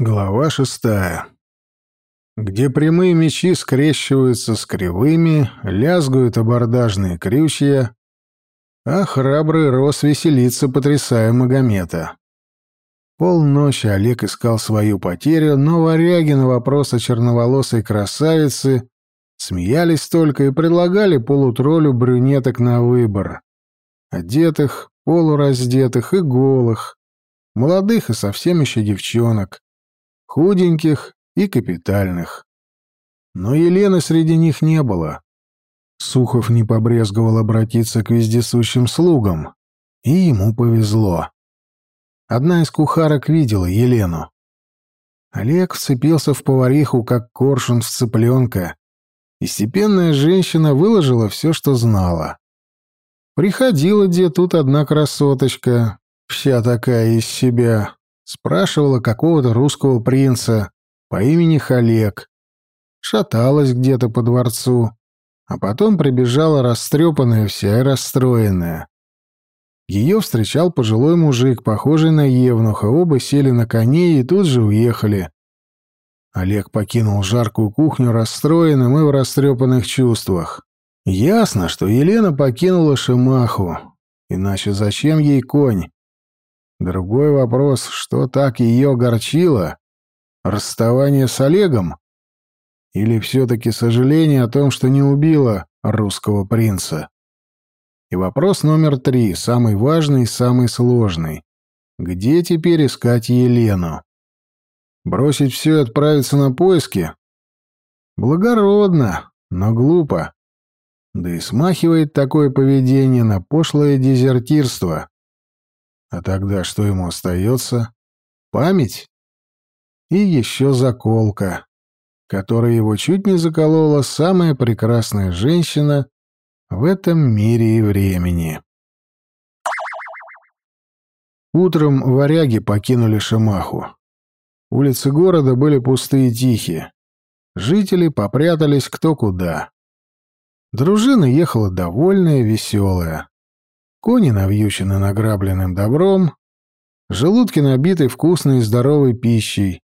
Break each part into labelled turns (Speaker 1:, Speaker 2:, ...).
Speaker 1: Глава шестая. Где прямые мечи скрещиваются с кривыми, лязгают абордажные крючья, а храбрый Рос веселится, потрясая Магомета. Полночи Олег искал свою потерю, но варяги на вопрос о черноволосой красавице смеялись только и предлагали полутроллю брюнеток на выбор. Одетых, полураздетых и голых, молодых и совсем еще девчонок худеньких и капитальных. Но Елены среди них не было. Сухов не побрезговал обратиться к вездесущим слугам, и ему повезло. Одна из кухарок видела Елену. Олег вцепился в повариху, как коршун в цыпленка, и степенная женщина выложила все, что знала. Приходила где тут одна красоточка, вся такая из себя, Спрашивала какого-то русского принца по имени Халек. Шаталась где-то по дворцу, а потом прибежала растрепанная вся и расстроенная. Ее встречал пожилой мужик, похожий на Евнуха, оба сели на коней и тут же уехали. Олег покинул жаркую кухню расстроенным и в растрепанных чувствах. Ясно, что Елена покинула Шимаху, иначе зачем ей конь? Другой вопрос, что так ее огорчило? Расставание с Олегом? Или все-таки сожаление о том, что не убила русского принца? И вопрос номер три, самый важный и самый сложный. Где теперь искать Елену? Бросить все и отправиться на поиски? Благородно, но глупо. Да и смахивает такое поведение на пошлое дезертирство. А тогда что ему остается? Память? И еще заколка, которая его чуть не заколола самая прекрасная женщина в этом мире и времени. Утром варяги покинули Шамаху. Улицы города были пустые и тихие. Жители попрятались кто куда. Дружина ехала довольная, веселая. Кони навьючены награбленным добром, желудки набиты вкусной и здоровой пищей,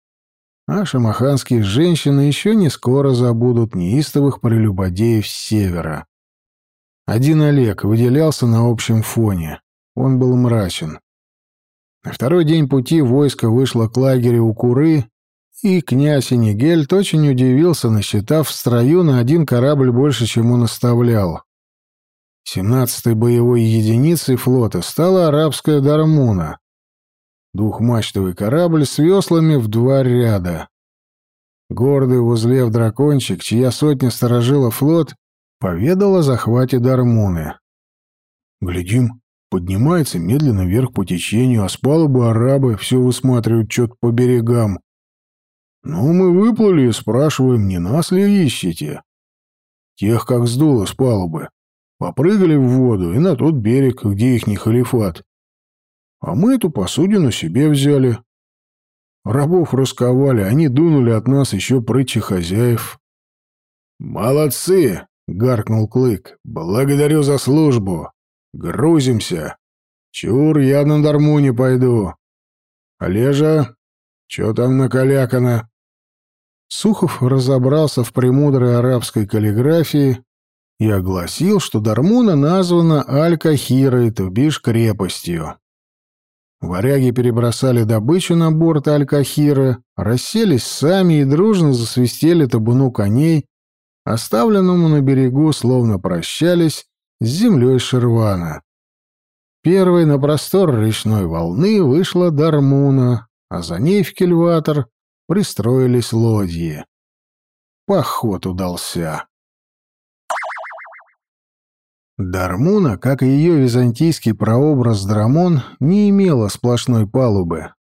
Speaker 1: а шамаханские женщины еще не скоро забудут неистовых прелюбодеев с севера. Один Олег выделялся на общем фоне. Он был мрачен. На второй день пути войско вышло к лагерю у Куры, и князь Энигельд очень удивился, насчитав в строю на один корабль больше, чем он оставлял. Семнадцатой боевой единицей флота стала арабская «Дармуна». Двухмачтовый корабль с веслами в два ряда. Гордый возлев дракончик, чья сотня сторожила флот, поведал о захвате Дармуны. «Глядим, поднимается медленно вверх по течению, а с палубы арабы все высматривают что-то по берегам. Ну, мы выплыли и спрашиваем, не нас ли ищете? Тех, как сдуло с палубы. Попрыгали в воду и на тот берег, где их не халифат. А мы эту посудину себе взяли. Рабов расковали, они дунули от нас еще прытчи хозяев. «Молодцы!» — гаркнул Клык. «Благодарю за службу. Грузимся. Чур, я на дарму не пойду. Олежа, что там накалякано?» Сухов разобрался в премудрой арабской каллиграфии и огласил, что Дармуна названа Аль-Кахирой, то бишь крепостью. Варяги перебросали добычу на борт Аль-Кахира, расселись сами и дружно засвистели табуну коней, оставленному на берегу, словно прощались с землей Шервана. Первой на простор речной волны вышла Дармуна, а за ней в кильватор пристроились лодьи. Поход удался. Дармуна, как и ее византийский прообраз Драмон, не имела сплошной палубы.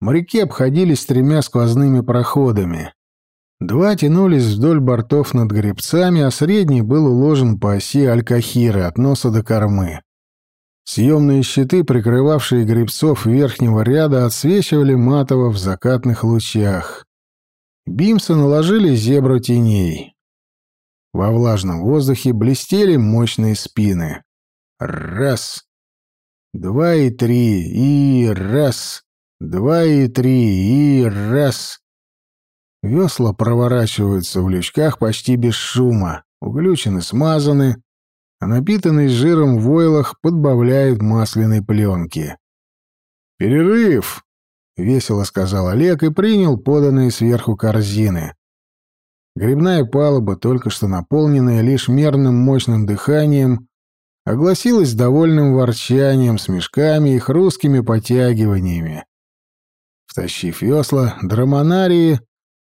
Speaker 1: Моряки обходились тремя сквозными проходами. Два тянулись вдоль бортов над гребцами, а средний был уложен по оси алькахиры от носа до кормы. Съемные щиты, прикрывавшие гребцов верхнего ряда, отсвечивали матово в закатных лучах. Бимсы наложили зебру теней. Во влажном воздухе блестели мощные спины. Раз. Два и три. И раз. два и три, и раз. Весла проворачиваются в лючках почти без шума, углючены смазаны, а напитанный жиром войлах подбавляют масляной пленки. «Перерыв!» — весело сказал Олег и принял поданные сверху корзины. Грибная палуба, только что наполненная лишь мерным мощным дыханием, огласилась довольным ворчанием, смешками и хрусткими потягиваниями. Втащив весла, драмонарии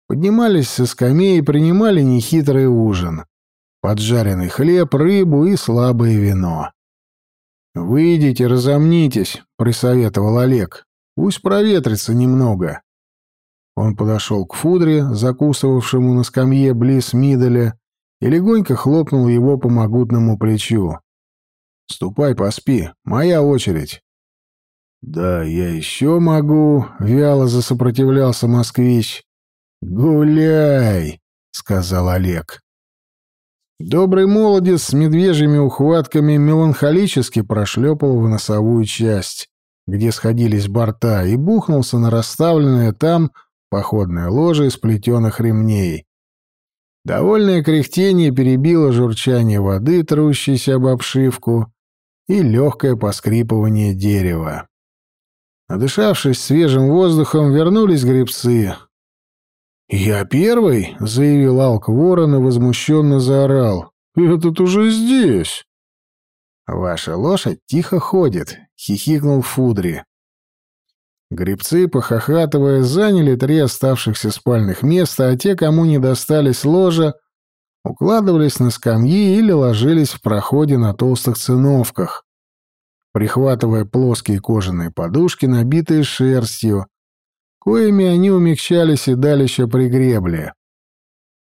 Speaker 1: поднимались со скамей и принимали нехитрый ужин. Поджаренный хлеб, рыбу и слабое вино. «Выйдите, разомнитесь», — присоветовал Олег. «Пусть проветрится немного». Он подошел к Фудре, закусывавшему на скамье близ Миделя, и легонько хлопнул его по могутному плечу. «Ступай, поспи, моя очередь». «Да, я еще могу», — вяло засопротивлялся москвич. «Гуляй», — сказал Олег. Добрый молодец с медвежьими ухватками меланхолически прошлепал в носовую часть, где сходились борта, и бухнулся на расставленное там походное ложе из плетеных ремней. Довольное кряхтение перебило журчание воды, трущейся об обшивку, и легкое поскрипывание дерева. Надышавшись свежим воздухом, вернулись гребцы. «Я первый?» — заявил Алк Ворон и возмущенно заорал. «Этот уже здесь!» «Ваша лошадь тихо ходит», — хихикнул Фудри. Гребцы, похохатывая, заняли три оставшихся спальных места, а те, кому не достались ложа, укладывались на скамьи или ложились в проходе на толстых циновках, прихватывая плоские кожаные подушки, набитые шерстью, коими они умягчали седалище при гребле.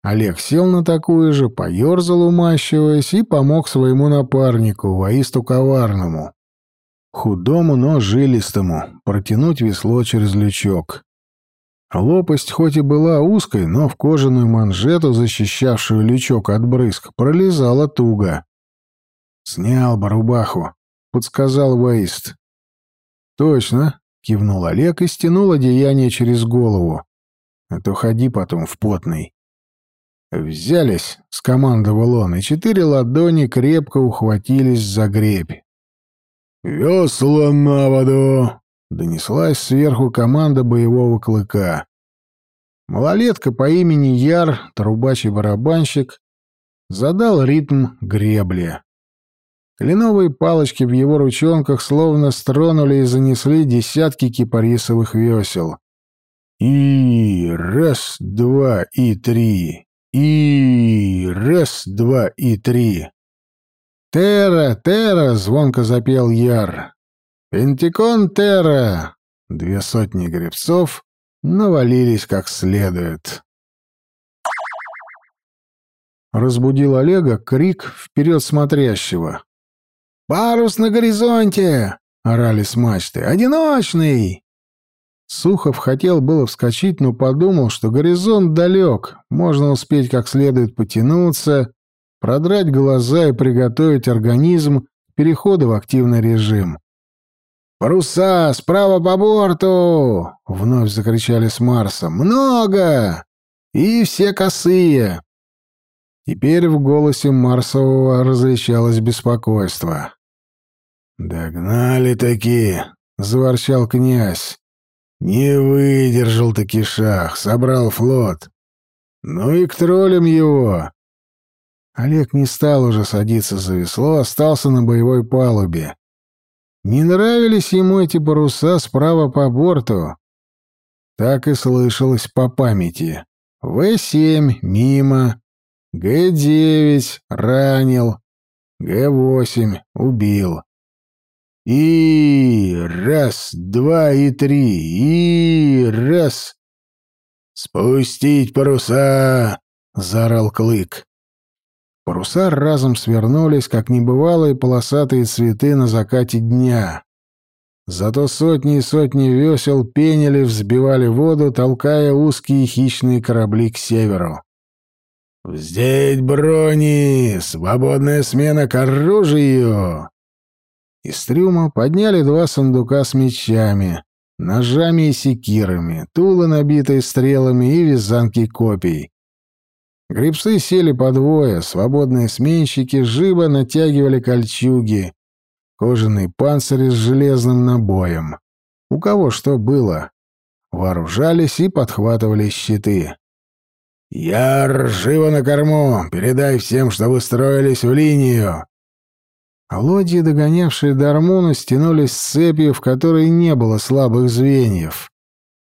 Speaker 1: Олег сел на такую же, поерзал, умащиваясь, и помог своему напарнику, воисту коварному, худому, но жилистому, протянуть весло через лючок. Лопасть хоть и была узкой, но в кожаную манжету, защищавшую лючок от брызг, пролезала туго. «Снял бы рубаху», — подсказал Вейст. «Точно», — кивнул Олег и стянул одеяние через голову. «А то ходи потом в потный». «Взялись», — скомандовал он, и четыре ладони крепко ухватились за гребь. «Весла на воду!» — донеслась сверху команда боевого клыка. Малолетка по имени Яр, трубачий барабанщик, задал ритм гребли. Кленовые палочки в его ручонках словно стронули и занесли десятки кипарисовых весел. И раз, два и три. И раз, два и три. «Терра, Терра!» — звонко запел Яр. «Пентикон Терра!» Две сотни гребцов навалились как следует. Разбудил Олега крик вперед смотрящего. «Парус на горизонте!» — орали с мачты. «Одиночный!» Сухов хотел было вскочить, но подумал, что горизонт далек, можно успеть как следует потянуться, продрать глаза и приготовить организм к переходу в активный режим. «Паруса! Справа по борту!» — вновь закричали с Марса. «Много! И все косые!» Теперь в голосе Марсового различалось беспокойство. «Догнали такие!» — заворчал князь. «Не выдержал таки шах, собрал флот. Ну и к троллям его!» Олег не стал уже садиться за весло, остался на боевой палубе. Не нравились ему эти паруса справа по борту. Так и слышалось по памяти. В-7 мимо, Г-9 ранил, Г-8 убил. И раз, два и три, и раз. «Спустить паруса!» — заорал Клык. Паруса разом свернулись, как небывалые полосатые цветы на закате дня. Зато сотни и сотни весел пенили, взбивали воду, толкая узкие хищные корабли к северу. «Вздеть брони! Свободная смена к оружию!» Из трюма подняли два сундука с мечами. ножами и секирами, тулы, набитые стрелами и вязанки копий. Гребцы сели по двое, свободные сменщики живо натягивали кольчуги, кожаные панцири с железным набоем. У кого что было. Вооружались и подхватывали щиты. «Яр, живо на корму! Передай всем, что вы строились в линию!» Лодьи, догонявшие Дармуна, стянулись с цепью, в которой не было слабых звеньев.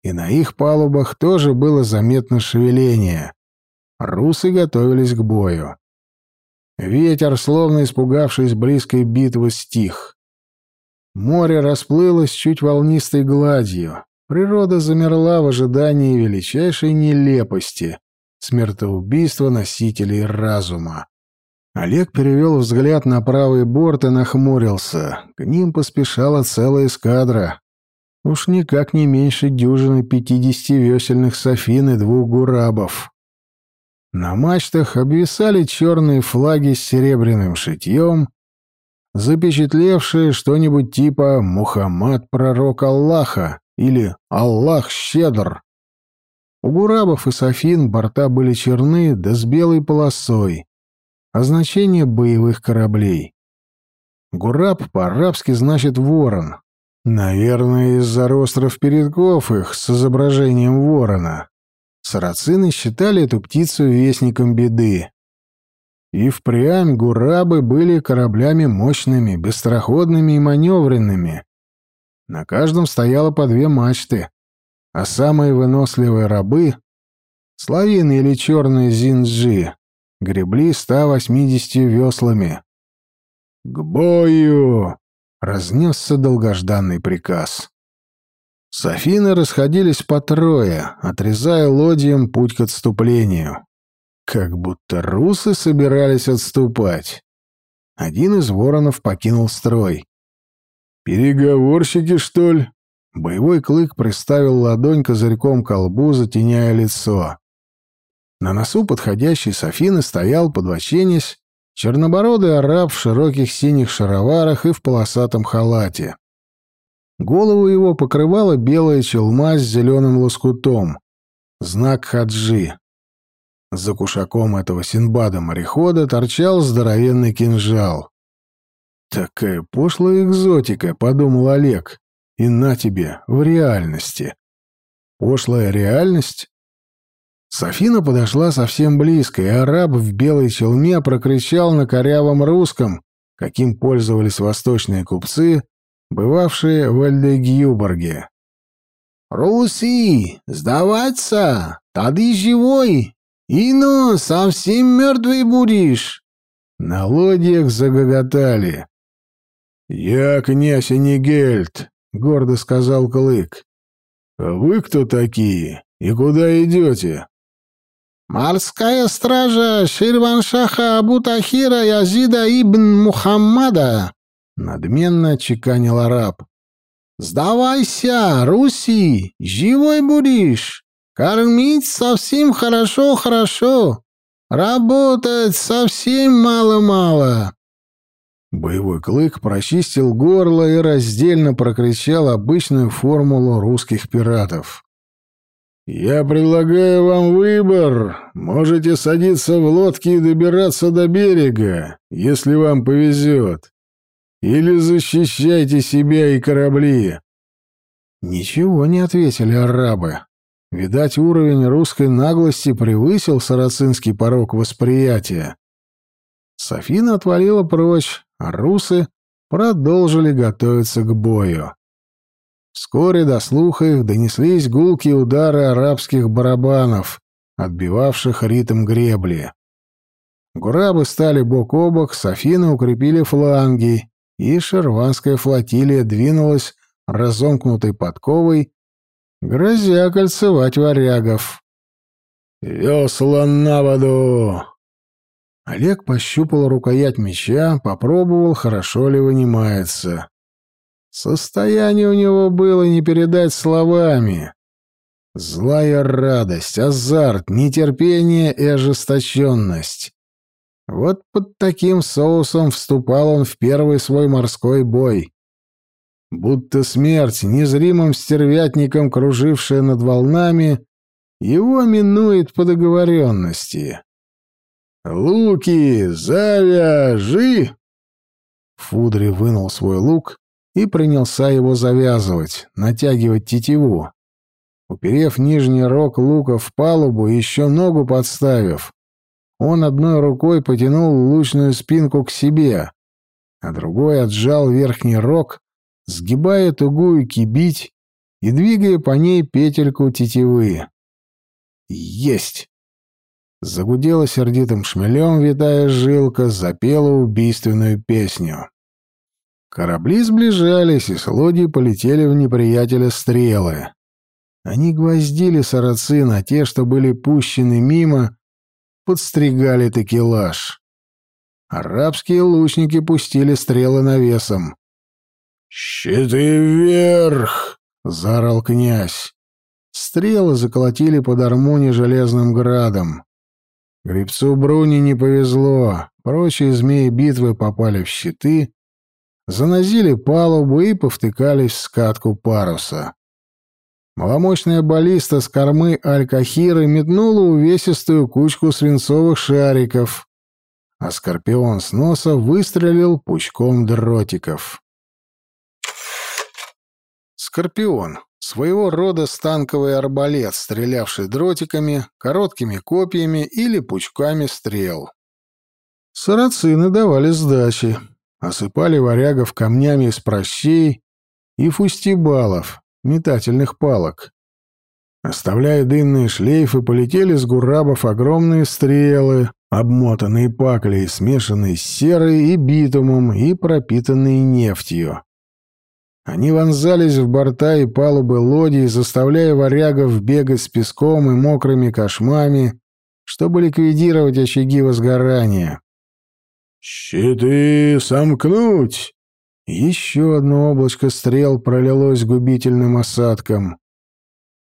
Speaker 1: И на их палубах тоже было заметно шевеление. Русы готовились к бою. Ветер, словно испугавшись близкой битвы, стих. Море расплылось чуть волнистой гладью. Природа замерла в ожидании величайшей нелепости — смертоубийства носителей разума. Олег перевел взгляд на правый борт и нахмурился. К ним поспешала целая эскадра. Уж никак не меньше дюжины пятидесяти весельных софин и двух гурабов. На мачтах обвисали черные флаги с серебряным шитьем, запечатлевшие что-нибудь типа «Мухаммад, пророк Аллаха» или «Аллах щедр». У гурабов и софин борта были черны, да с белой полосой, Означение боевых кораблей. Гураб по-арабски значит «ворон». Наверное, из-за ростров передков их с изображением ворона. Сарацины считали эту птицу вестником беды. И впрямь гурабы были кораблями мощными, быстроходными и маневренными. На каждом стояло по две мачты, а самые выносливые рабы — славины или черные зинджи гребли 180 веслами. «К бою!» — разнесся долгожданный приказ. Софины расходились по трое, отрезая лодьям путь к отступлению. Как будто русы собирались отступать. Один из воронов покинул строй. «Переговорщики, что ли?» Боевой клык приставил ладонь козырьком к колбу, затеняя лицо. На носу подходящей Софины стоял, подвощенясь, чернобородый араб в широких синих шароварах и в полосатом халате. Голову его покрывала белая челма с зеленым лоскутом, знак хаджи. За кушаком этого Синбада-морехода торчал здоровенный кинжал. «Такая пошлая экзотика», — подумал Олег. «И на тебе, в реальности». «Пошлая реальность?» Софина подошла совсем близко, и араб в белой челме прокричал на корявом русском, каким пользовались восточные купцы, бывавшие в Эльдегюборге. «Руси, сдаваться! Тады живой! Ино, совсем мертвый будешь!» На лодьях загоготали. «Я князь Энигельд», — гордо сказал Клык. «А вы кто такие и куда идете?» «Морская стража Ширваншаха Абу Тахира Язида ибн Мухаммада», — надменно чеканил араб. «Сдавайся, Руси, живой будешь. Кормить совсем хорошо-хорошо. Работать совсем мало-мало». Боевой клык прочистил горло и раздельно прокричал обычную формулу русских пиратов. «Я предлагаю вам выбор. Можете садиться в лодки и добираться до берега, если вам повезет. Или защищайте себя и корабли». Ничего не ответили арабы. Видать, уровень русской наглости превысил сарацинский порог восприятия. Софина отвалила прочь, а русы продолжили готовиться к бою. Вскоре до слуха их донеслись гулкие удары арабских барабанов, отбивавших ритм гребли. Гурабы стали бок о бок, Софины укрепили фланги, и шерванская флотилия двинулась разомкнутой подковой, грозя кольцевать варягов. «Весла на воду!» Олег пощупал рукоять меча, попробовал, хорошо ли вынимается. Состояние у него было не передать словами. Злая радость, азарт, нетерпение и ожесточенность. Вот под таким соусом вступал он в первый свой морской бой. Будто смерть, незримым стервятником, кружившая над волнами, его минует по договоренности. «Луки, завяжи!» Фудри вынул свой лук и принялся его завязывать, натягивать тетиву. Уперев нижний рог лука в палубу, еще ногу подставив, он одной рукой потянул лучную спинку к себе, а другой отжал верхний рог, сгибая тугую кибить и двигая по ней петельку тетивы. «Есть!» Загудела сердитым шмелем, витая жилка, запела убийственную песню. Корабли сближались, и с лодии полетели в неприятеля стрелы. Они гвоздили сарацин, а те, что были пущены мимо, подстригали такелаж. Арабские лучники пустили стрелы навесом. «Щиты вверх!» — заорал князь. Стрелы заколотили под Армоне железным градом. Гребцу Бруни не повезло. Прочие змеи битвы попали в щиты, занозили палубу и повтыкались в скатку паруса. Маломощная баллиста с кормы Аль-Кахиры метнула увесистую кучку свинцовых шариков, а скорпион с носа выстрелил пучком дротиков. Скорпион — своего рода станковый арбалет, стрелявший дротиками, короткими копьями или пучками стрел. Сарацины давали сдачи, осыпали варягов камнями из прощей и фустибалов, метательных палок. Оставляя дымные шлейфы, полетели с гурабов огромные стрелы, обмотанные паклей, смешанные с серой и битумом и пропитанные нефтью. Они вонзались в борта и палубы лодий, заставляя варягов бегать с песком и мокрыми кошмами, чтобы ликвидировать очаги возгорания. «Щиты сомкнуть!» Еще одно облачко стрел пролилось губительным осадком.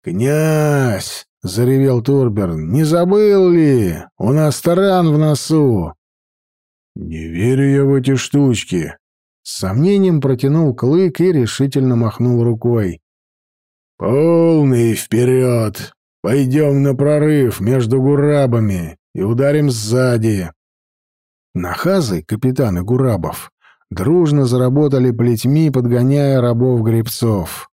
Speaker 1: «Князь!» — заревел Турберн. «Не забыл ли? У нас таран в носу!» «Не верю я в эти штучки!» С сомнением протянул клык и решительно махнул рукой. «Полный вперед! Пойдем на прорыв между гурабами и ударим сзади!» Нахазы, капитаны Гурабов, дружно заработали плетьми, подгоняя рабов-гребцов.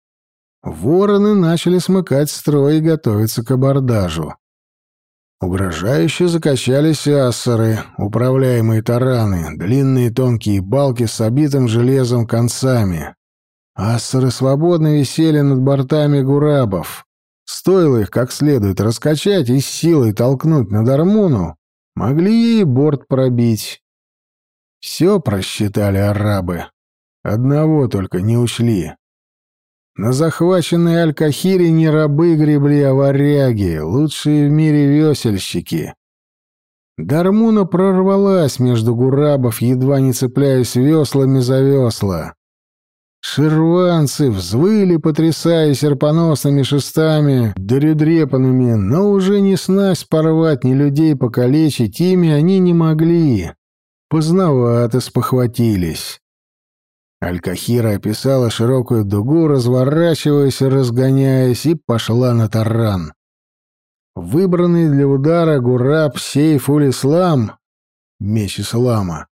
Speaker 1: Вороны начали смыкать строй и готовиться к абордажу. Угрожающе закачались ассоры, управляемые тараны, длинные тонкие балки с обитым железом концами. Ассоры свободно висели над бортами гурабов. Стоило их как следует раскачать и с силой толкнуть на Дармуну, Могли и борт пробить. Все просчитали арабы. Одного только не ушли. На захваченной Аль-Кахире не рабы гребли, а варяги, лучшие в мире весельщики. Дармуна прорвалась между гурабов, едва не цепляясь веслами за весла. Ширванцы взвыли, потрясая серпоносными шестами, дорюдрепанными, но уже ни снасть порвать, ни людей покалечить ими они не могли. Поздновато спохватились. Алькахира описала широкую дугу, разворачиваясь и разгоняясь, и пошла на таран. Выбранный для удара Гураб Сейф Улислам, меч Ислама,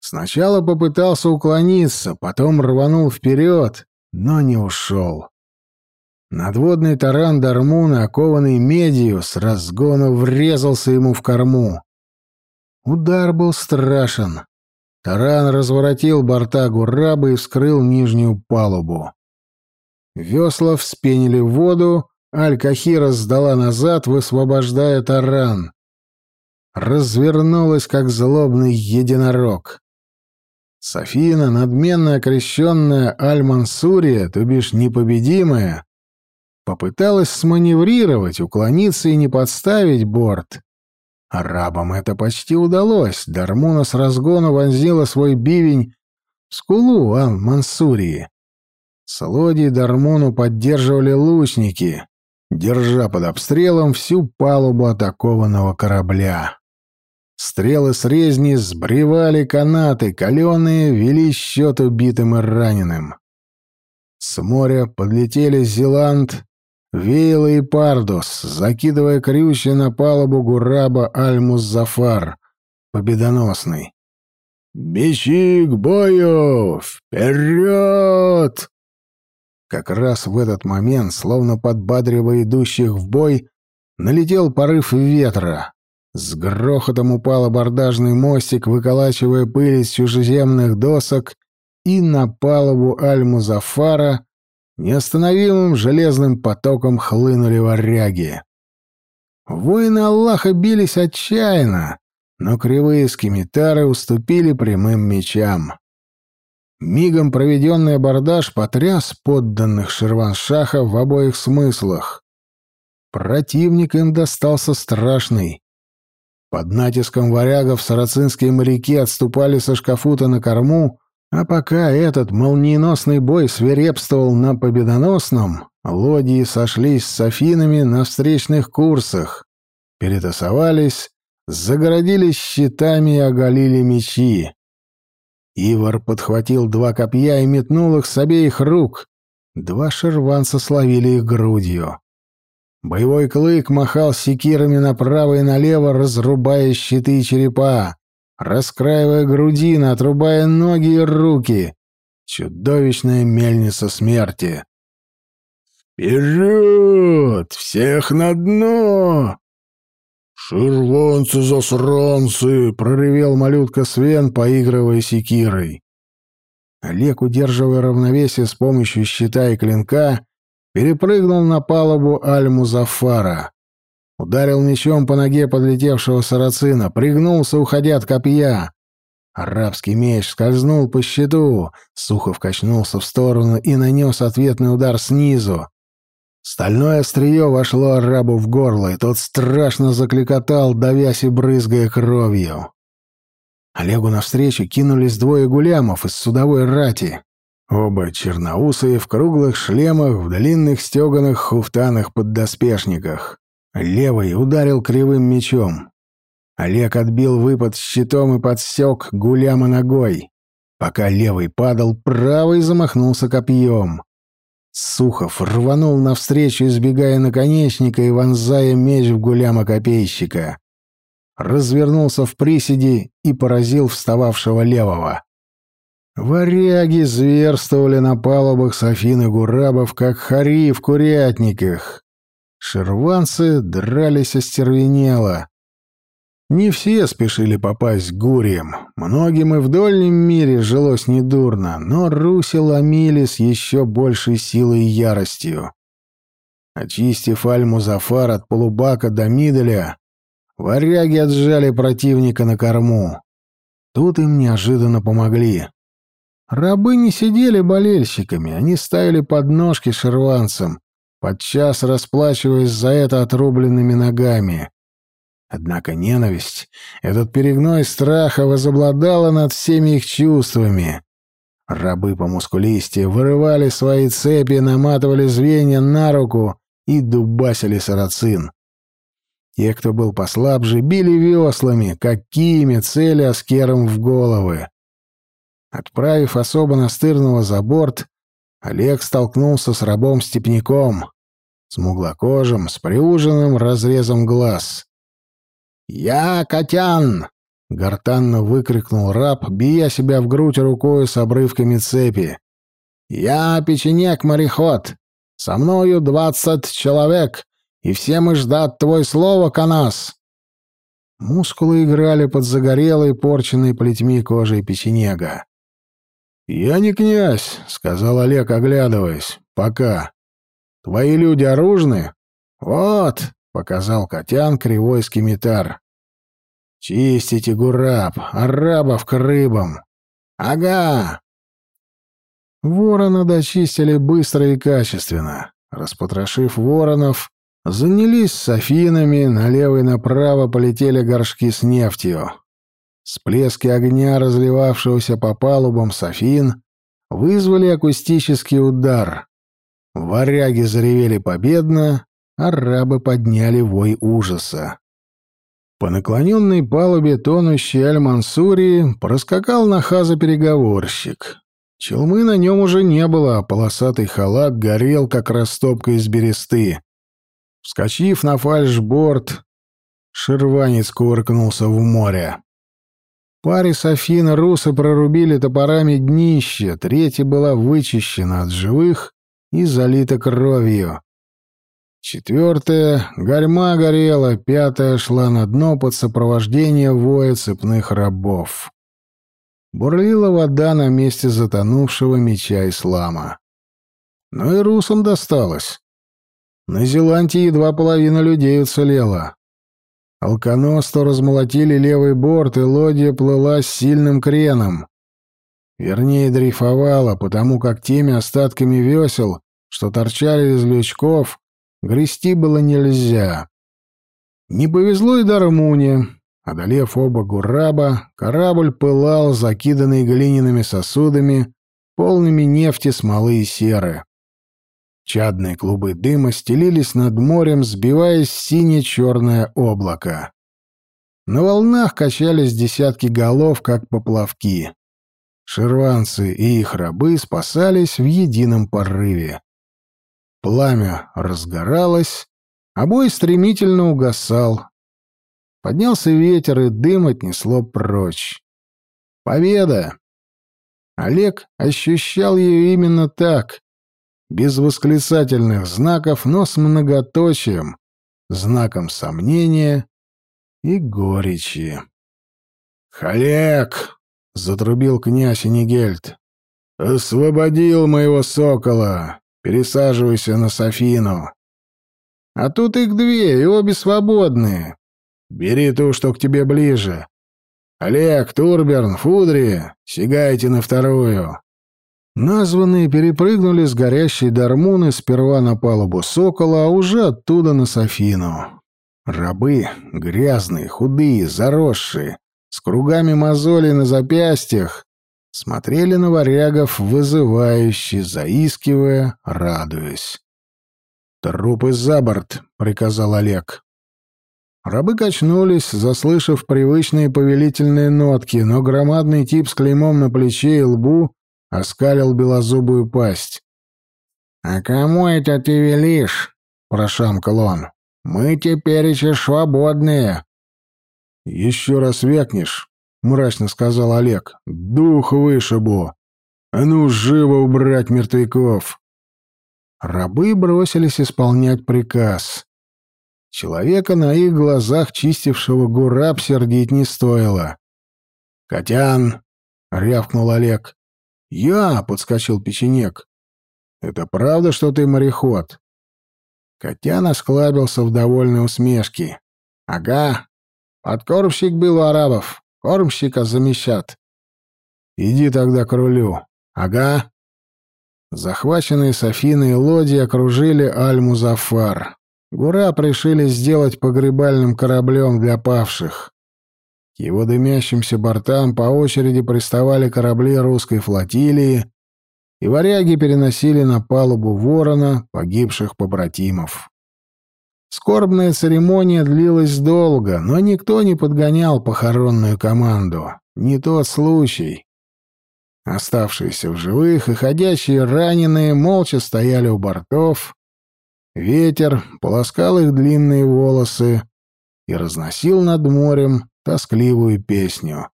Speaker 1: Сначала попытался уклониться, потом рванул вперед, но не ушел. Надводный таран Дармуна, окованный медью, с разгона врезался ему в корму. Удар был страшен. Таран разворотил борта Гурабы и вскрыл нижнюю палубу. Весла вспенили воду, Аль-Кахира сдала назад, высвобождая таран. Развернулась, как злобный единорог. Софина, надменно окрещенная Аль-Мансурия, то бишь непобедимая, попыталась сманеврировать, уклониться и не подставить борт. Арабам это почти удалось. Дармуна с разгона вонзила свой бивень в скулу Аль-Мансурии. С лодии Дармуну поддерживали лучники, держа под обстрелом всю палубу атакованного корабля. Стрелы с резни сбривали канаты, каленые вели счет убитым и раненым. С моря подлетели Зеланд, Вейла и Пардос, закидывая крючья на палубу Гураба Аль-Муззафар, победоносный. «Мечи к бою! Вперед!» Как раз в этот момент, словно подбадривая идущих в бой, налетел порыв ветра. С грохотом упал абордажный мостик, выколачивая пыль из чужеземных досок, и на палубу Аль-Музафара неостановимым железным потоком хлынули варяги. Воины Аллаха бились отчаянно, но кривые скимитары уступили прямым мечам. Мигом проведенный абордаж потряс подданных Ширваншаха в обоих смыслах. Противник им достался страшный. Под натиском варягов сарацинские моряки отступали со шкафута на корму, а пока этот молниеносный бой свирепствовал на победоносном, лодии сошлись с Афинами на встречных курсах, перетасовались, загородились щитами и оголили мечи. Ивар подхватил два копья и метнул их с обеих рук. Два шерванца словили их грудью. Боевой клык махал секирами направо и налево, разрубая щиты и черепа, раскраивая грудины, отрубая ноги и руки. Чудовищная мельница смерти. «Вперед! Всех на дно!» «Ширванцы-засранцы!» — проревел малютка Свен, поигрывая секирой. Олег, удерживая равновесие с помощью щита и клинка, перепрыгнул на палубу Аль-Музаффара. Ударил мечом по ноге подлетевшего сарацина, пригнулся, уходя от копья. Арабский меч скользнул по щиту, Сухов качнулся в сторону и нанес ответный удар снизу. Стальное острие вошло арабу в горло, и тот страшно закликотал, давясь и брызгая кровью. Олегу навстречу кинулись двое гулямов из судовой рати. Оба черноусые в круглых шлемах, в длинных стеганых хуфтанах поддоспешниках. Левый ударил кривым мечом. Олег отбил выпад щитом и подсек гуляма ногой. Пока левый падал, правый замахнулся копьем. Сухов рванул навстречу, избегая наконечника и вонзая меч в гуляма копейщика. Развернулся в приседе и поразил встававшего левого. Варяги зверствовали на палубах Софины Гурабов, как хари в курятниках. Шерванцы дрались остервенело. Не все спешили попасть к гурьям. Многим и в дольнем мире жилось недурно, но руси ломили с еще большей силой и яростью. Очистив Аль-Музафар от полубака до Миделя, варяги отжали противника на корму. Тут им неожиданно помогли. Рабы не сидели болельщиками, они ставили подножки шерванцам, подчас расплачиваясь за это отрубленными ногами. Однако ненависть, этот перегной страха возобладала над всеми их чувствами. Рабы по мускулистее вырывали свои цепи, наматывали звенья на руку и дубасили сарацин. Те, кто был послабже, били веслами, какими цели аскерам в головы. Отправив особо настырного за борт, Олег столкнулся с рабом-степняком, смуглокожим, с приуженным разрезом глаз. «Я Котян!» — гортанно выкрикнул раб, бия себя в грудь рукой с обрывками цепи. «Я печенек-мореход! Со мною двадцать человек, и все мы ждат твой слово, Канас!» Мускулы играли под загорелой, порченной плетьми кожей печенега. «Я не князь», — сказал Олег, оглядываясь. «Пока. Твои люди оружны?» «Вот», — показал Котян кривой скимитар. «Чистите, гураб, арабов к рыбам!» «Ага!» Ворона дочистили быстро и качественно. Распотрошив воронов, занялись софинами, налево и направо полетели горшки с нефтью. Всплески огня, разливавшегося по палубам софин, вызвали акустический удар. Варяги заревели победно, арабы подняли вой ужаса. По наклоненной палубе тонущей Аль-Мансури проскакал на хаза переговорщик. Челмы на нем уже не было, а полосатый халат горел, как растопка из бересты. Вскочив на фальшборд, шерванец кувыркнулся в море. Паре Софина русы прорубили топорами днище, третья была вычищена от живых и залита кровью. Четвертая — горьма горела, пятая шла на дно под сопровождение воя цепных рабов. Бурлила вода на месте затонувшего меча ислама. Но и русам досталось. На Зеландии едва половина людей уцелела. Алконосту размолотили левый борт, и лодья плыла с сильным креном. Вернее, дрейфовала, потому как теми остатками весел, что торчали из лючков, грести было нельзя. Не повезло и Дармуне. Одолев оба гураба, корабль пылал, закиданный глиняными сосудами, полными нефти, смолы и серы. Чадные клубы дыма стелились над морем, сбиваясь сине-черное облако. На волнах качались десятки голов, как поплавки. Шерванцы и их рабы спасались в едином порыве. Пламя разгоралось, а бой стремительно угасал. Поднялся ветер, и дым отнесло прочь. Победа! Олег ощущал ее именно так, без восклицательных знаков, но с многоточием, знаком сомнения и горечи. «Халек!» — затрубил князь Энигельд. «Освободил моего сокола! Пересаживайся на Софину!» «А тут их две, и обе свободные. Бери ту, что к тебе ближе. Олег, Турберн, Фудри, сигайте на вторую!» Названные перепрыгнули с горящей Дармуны сперва на палубу Сокола, а уже оттуда на Софину. Рабы, грязные, худые, заросшие, с кругами мозолей на запястьях, смотрели на варягов вызывающе, заискивая, радуясь. «Трупы за борт», — приказал Олег. Рабы качнулись, заслышав привычные повелительные нотки, но громадный тип с клеймом на плече и лбу оскалил белозубую пасть. «А кому это ты велишь?» — прошамкал он. «Мы теперь еще свободные». «Еще раз векнешь», — мрачно сказал Олег. «Дух вышибу! А ну, живо убрать мертвяков!» Рабы бросились исполнять приказ. Человека на их глазах, чистившего гураб, сердить не стоило. «Котян!» — рявкнул Олег. «Я!» — подскочил печенек. «Это правда, что ты мореход?» Котян осклабился в довольной усмешке. «Ага. Подкормщик был у арабов. Кормщика замещат». «Иди тогда к рулю». «Ага». Захваченные Софины и лодьи окружили Аль-Музафар. Гура пришили сделать погребальным кораблем для павших. К его дымящимся бортам по очереди приставали корабли русской флотилии, и варяги переносили на палубу ворона погибших побратимов. Скорбная церемония длилась долго, но никто не подгонял похоронную команду. Не тот случай. Оставшиеся в живых и ходящие раненые молча стояли у бортов. Ветер полоскал их длинные волосы и разносил над морем тоскливую песню.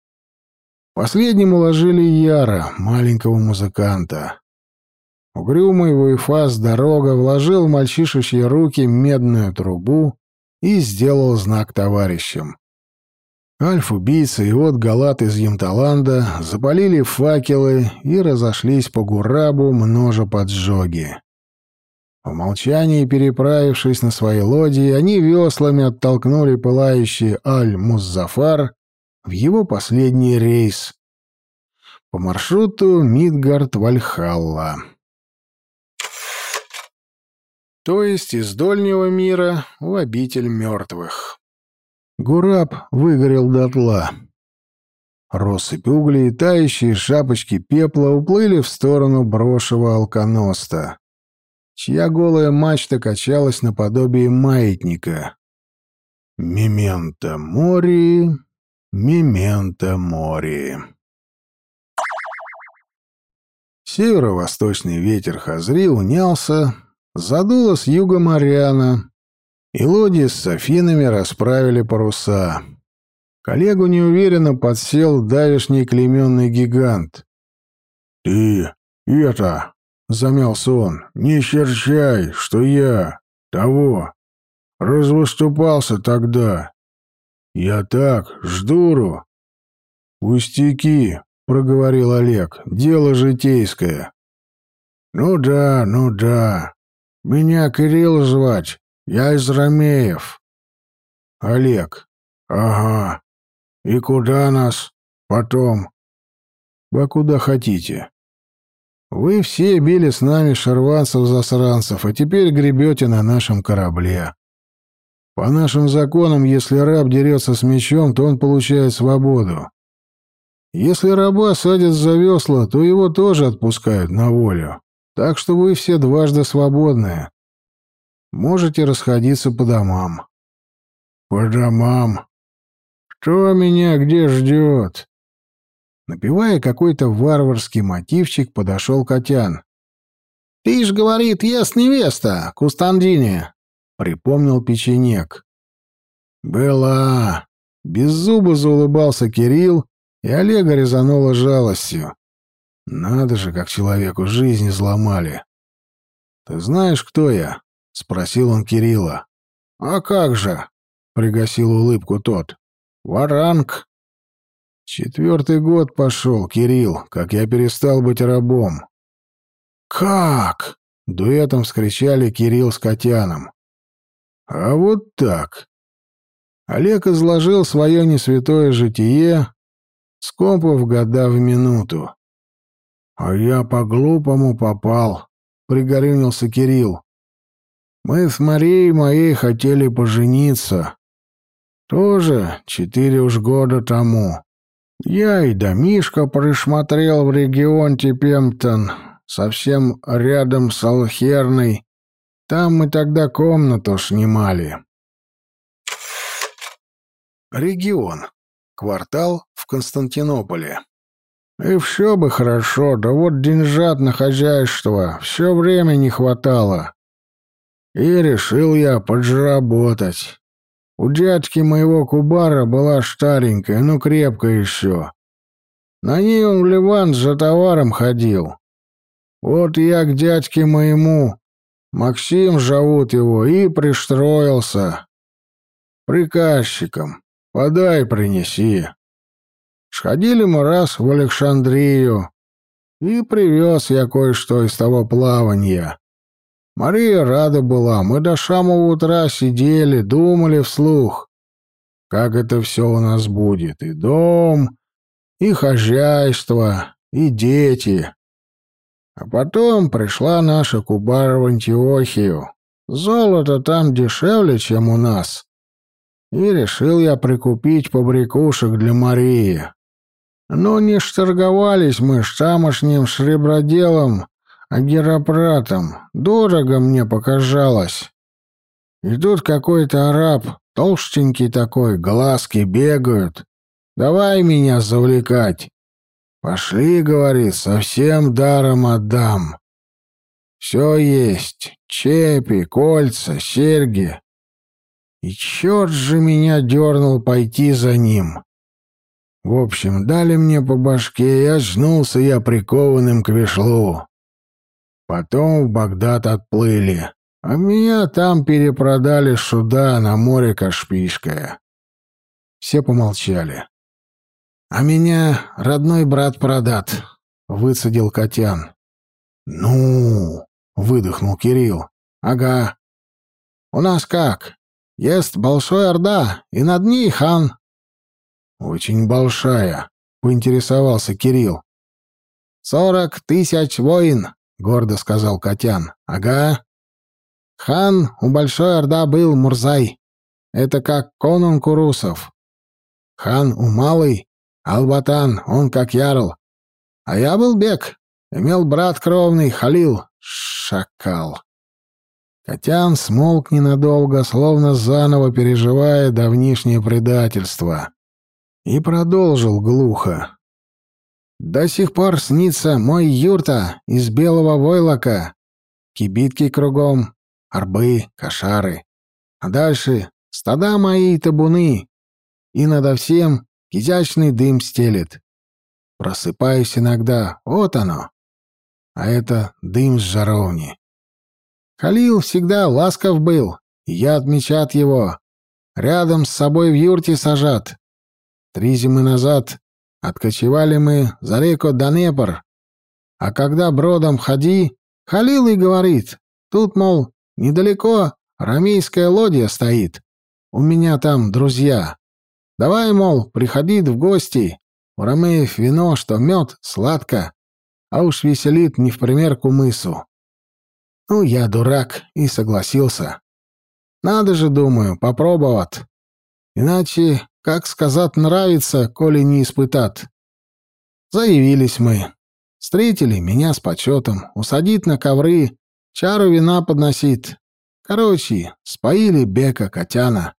Speaker 1: Последним уложили Яра, маленького музыканта. Угрюмый Вуйфас дорога вложил в мальчишечьи руки медную трубу и сделал знак товарищам. Альф-убийца и вот Галат из Емталанда запалили факелы и разошлись по Гурабу, множа поджоги. В молчании, переправившись на свои лодии, они веслами оттолкнули пылающий Аль-Муззафар в его последний рейс по маршруту Мидгард-Вальхалла. То есть из дольнего мира в обитель мертвых. Гураб выгорел дотла. Россыпь углей и тающие шапочки пепла уплыли в сторону брошего алконоста чья голая мачта качалась наподобие маятника. «Мементо мори, мементо мори». Северо-восточный ветер Хазри унялся, задуло с юга Мариана, и лодии с софинами расправили паруса. Коллегу неуверенно подсел давишний клейменный гигант. «Ты это...» — замялся он. «Не серчай, что я... того... развыступался тогда. Я так, ждуру». «Пустяки», — проговорил Олег, — «дело житейское». «Ну да, ну да. Меня Кирилл звать. Я из Ромеев». «Олег». «Ага. И куда нас? Потом?» «А куда хотите. Вы все били с нами шарванцев-засранцев, а теперь гребете на нашем корабле. По нашим законам, если раб дерется с мечом, то он получает свободу. Если раба садят за весла, то его тоже отпускают на волю. Так что вы все дважды свободны. Можете расходиться по домам. По домам. Кто меня где ждет? Напевая какой-то варварский мотивчик, подошел Котян. «Ты ж, говорит, ест невеста, Кустандине!» — припомнил печенек. «Была!» — беззубо заулыбался Кирилл, и Олега резануло жалостью. Надо же, как человеку жизнь изломали. «Ты знаешь, кто я?» — спросил он Кирилла. «А как же?» — пригасил улыбку тот. «Варанг». «Четвертый год пошел, Кирилл, как я перестал быть рабом». «Как?» — дуэтом вскричали Кирилл с Котяном. «А вот так». Олег изложил свое несвятое житие, скопав года в минуту. «А я по-глупому попал», — пригорюнился Кирилл. «Мы с Марией моей хотели пожениться. Тоже четыре уж года тому. Я и домишко присмотрел в регион Типемптон, совсем рядом с Алхерной. Там мы тогда комнату снимали». Регион. Квартал в Константинополе. И все бы хорошо, да вот деньжат на хозяйство все время не хватало. И решил я поджработать. У дядьки моего кубара была старенькая, но крепкая еще. На ней он в Ливан за товаром ходил. Вот я к дядьке моему, Максим зовут его, и пристроился. Приказчиком. Подай, принеси. Сходили мы раз в Александрию, и привез я кое-что из того плавания. Мария рада была, мы до самого утра сидели, думали вслух, как это все у нас будет, и дом, и хозяйство, и дети. А потом пришла наша Кубара в Антиохию. Золото там дешевле, чем у нас. И решил я прикупить побрякушек для Марии. Но не шторговались мы с тамошним шреброделом, а геропратом. Дорого мне показалось. И какой-то араб, толстенький такой, глазки бегают. Давай меня завлекать. Пошли, говорит, совсем даром отдам. Все есть. Чепи, кольца, серьги. И черт же меня дернул пойти за ним. В общем, дали мне по башке, и очнулся я прикованным к вешлу. Потом в Багдад отплыли, а меня там перепродали сюда, на море Кашпийское. Все помолчали. «А меня родной брат продат», — выцедил Котян. «Ну!» — выдохнул Кирилл. «Ага. У нас как? Есть Большой Орда, и над ней хан. «Очень большая», — поинтересовался Кирилл. «Сорок тысяч воин», — гордо сказал Котян. «Ага». «Хан у Большой Орда был Мурзай. Это как конунг у русов. Хан у Малый, Албатан, он как ярл. А я был Бек, имел брат кровный, Халил, шакал». Котян смолк ненадолго, словно заново переживая давнишнее предательство и продолжил глухо. До сих пор снится мой юрта из белого войлока. Кибитки кругом, арбы, кошары. А дальше стада мои табуны. И надо всем изящный дым стелет. Просыпаюсь иногда, вот оно. А это дым с жаровни. Халил всегда ласков был, я отмечат его. Рядом с собой в юрте сажат. Три зимы назад откочевали мы за реку Донепр. А когда бродом ходи, Халил и говорит, тут, мол, недалеко рамейская лодья стоит. У меня там друзья. Давай, мол, приходит в гости. У ромеев вино, что мед, сладко, а уж веселит не в пример кумысу. Ну, я дурак и согласился. Надо же, думаю, попробовать. Иначе, как сказать, нравится, коли не испытат. Заявились мы. Встретили меня с почетом, усадить на ковры, чару вина подносить. Короче, споили Бека Котяна.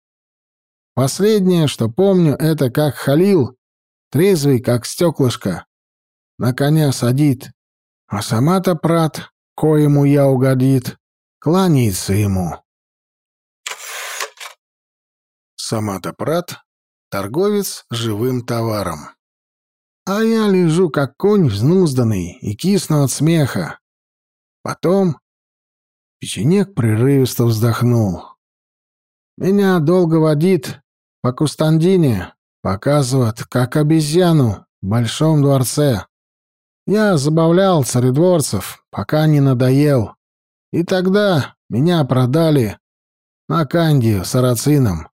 Speaker 1: Последнее, что помню, это как Халил, трезвый, как стеклышко, на коня садит, а сама-то прат, коему я угодит, кланяется ему. Сама-то прат — торговец живым товаром. А я лежу, как конь взнузданный, и кисну от смеха. Потом печенек прерывисто вздохнул. Меня долго водит, по Кустандине показывают, как обезьяну в большом дворце. Я забавлял царедворцев, пока не надоел. И тогда меня продали на Кандию сарацинам.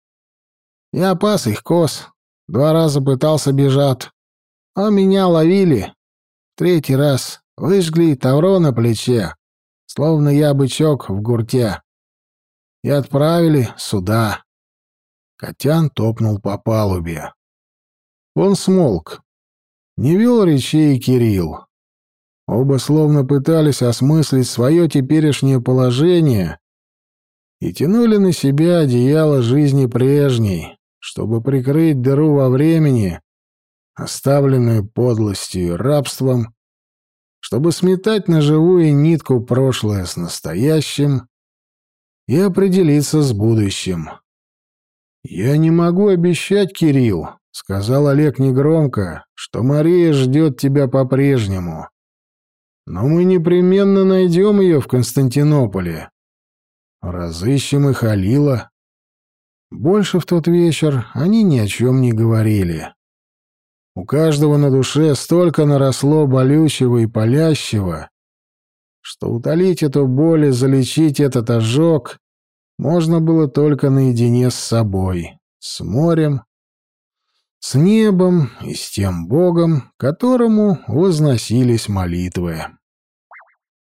Speaker 1: Я пас их коз, два раза пытался бежать, а меня ловили. Третий раз выжгли тавро на плече, словно я бычок в гурте. И отправили сюда. Котян топнул по палубе. Он смолк. Не вел речей Кирилл. Оба словно пытались осмыслить свое теперешнее положение и тянули на себя одеяло жизни прежней, чтобы прикрыть дыру во времени, оставленную подлостью и рабством, чтобы сметать на живую нитку прошлое с настоящим и определиться с будущим. «Я не могу обещать, Кирилл», — сказал Олег негромко, «что Мария ждет тебя по-прежнему. Но мы непременно найдем ее в Константинополе. Разыщем и Халила». Больше в тот вечер они ни о чем не говорили. У каждого на душе столько наросло болючего и палящего, что утолить эту боль и залечить этот ожог можно было только наедине с собой, с морем, с небом и с тем Богом, которому возносились молитвы.